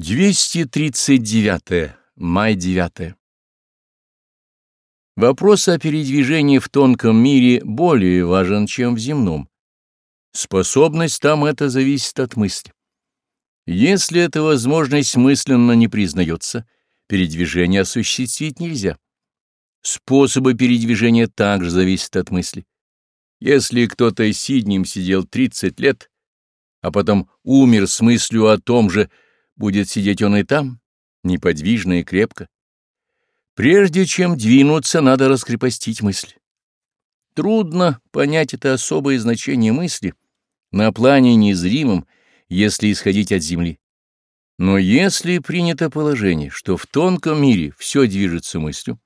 239. Май 9. Вопрос о передвижении в тонком мире более важен, чем в земном. Способность там это зависит от мысли. Если эта возможность мысленно не признается, передвижение осуществить нельзя. Способы передвижения также зависят от мысли. Если кто-то сиднем сидел 30 лет, а потом умер с мыслью о том же, будет сидеть он и там, неподвижно и крепко. Прежде чем двинуться, надо раскрепостить мысль. Трудно понять это особое значение мысли на плане незримом, если исходить от Земли. Но если принято положение, что в тонком мире все движется мыслью,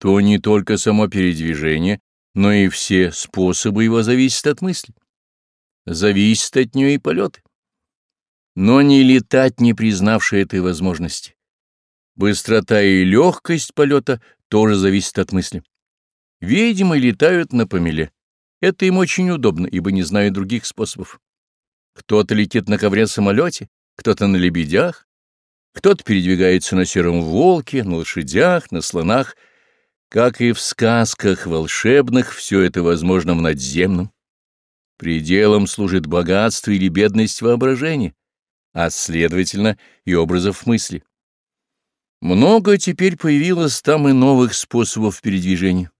то не только само передвижение, но и все способы его зависят от мысли. Зависят от нее и полеты но не летать, не признавшие этой возможности. Быстрота и легкость полета тоже зависит от мысли. Видимо, летают на помеле. Это им очень удобно, ибо не знают других способов. Кто-то летит на ковре-самолете, кто-то на лебедях, кто-то передвигается на сером волке, на лошадях, на слонах. Как и в сказках волшебных, все это возможно в надземном. Пределом служит богатство или бедность воображения а следовательно и образов мысли. Много теперь появилось там и новых способов передвижения.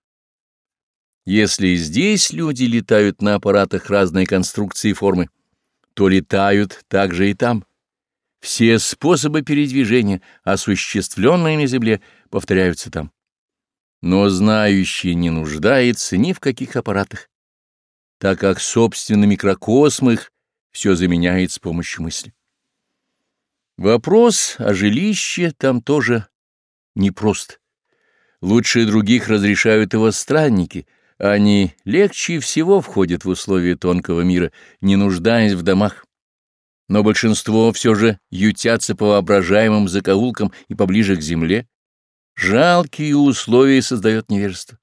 Если здесь люди летают на аппаратах разной конструкции и формы, то летают также и там. Все способы передвижения, осуществленные на Земле, повторяются там. Но знающий не нуждается ни в каких аппаратах, так как собственно микрокосм их все заменяет с помощью мысли. Вопрос о жилище там тоже непрост. Лучшие других разрешают его странники. Они легче всего входят в условия тонкого мира, не нуждаясь в домах. Но большинство все же ютятся по воображаемым закоулкам и поближе к земле. Жалкие условия создает невежество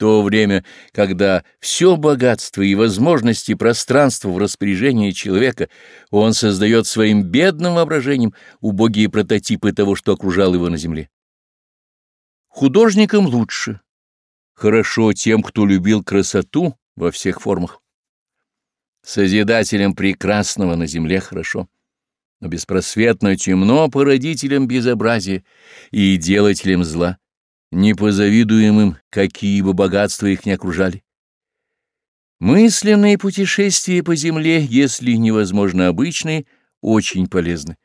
то время, когда все богатство и возможности пространства в распоряжении человека он создает своим бедным воображением убогие прототипы того, что окружало его на земле. Художникам лучше. Хорошо тем, кто любил красоту во всех формах. Созидателям прекрасного на земле хорошо но беспросветно темно породителям безобразия и делателям зла. Не позавидуем им, какие бы богатства их не окружали. Мысленные путешествия по земле, если невозможно обычные, очень полезны.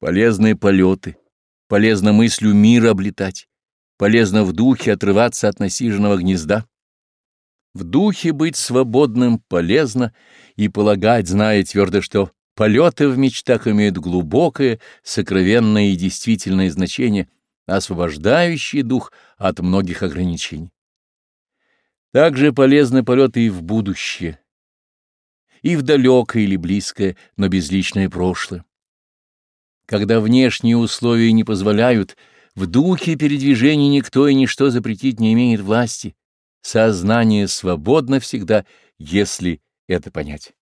Полезны полеты, полезно мыслью мира облетать, полезно в духе отрываться от насиженного гнезда. В духе быть свободным полезно и полагать, зная твердо, что полеты в мечтах имеют глубокое, сокровенное и действительное значение — освобождающий дух от многих ограничений. Также полезны полеты и в будущее, и в далекое или близкое, но безличное прошлое. Когда внешние условия не позволяют, в духе передвижения никто и ничто запретить не имеет власти. Сознание свободно всегда, если это понять.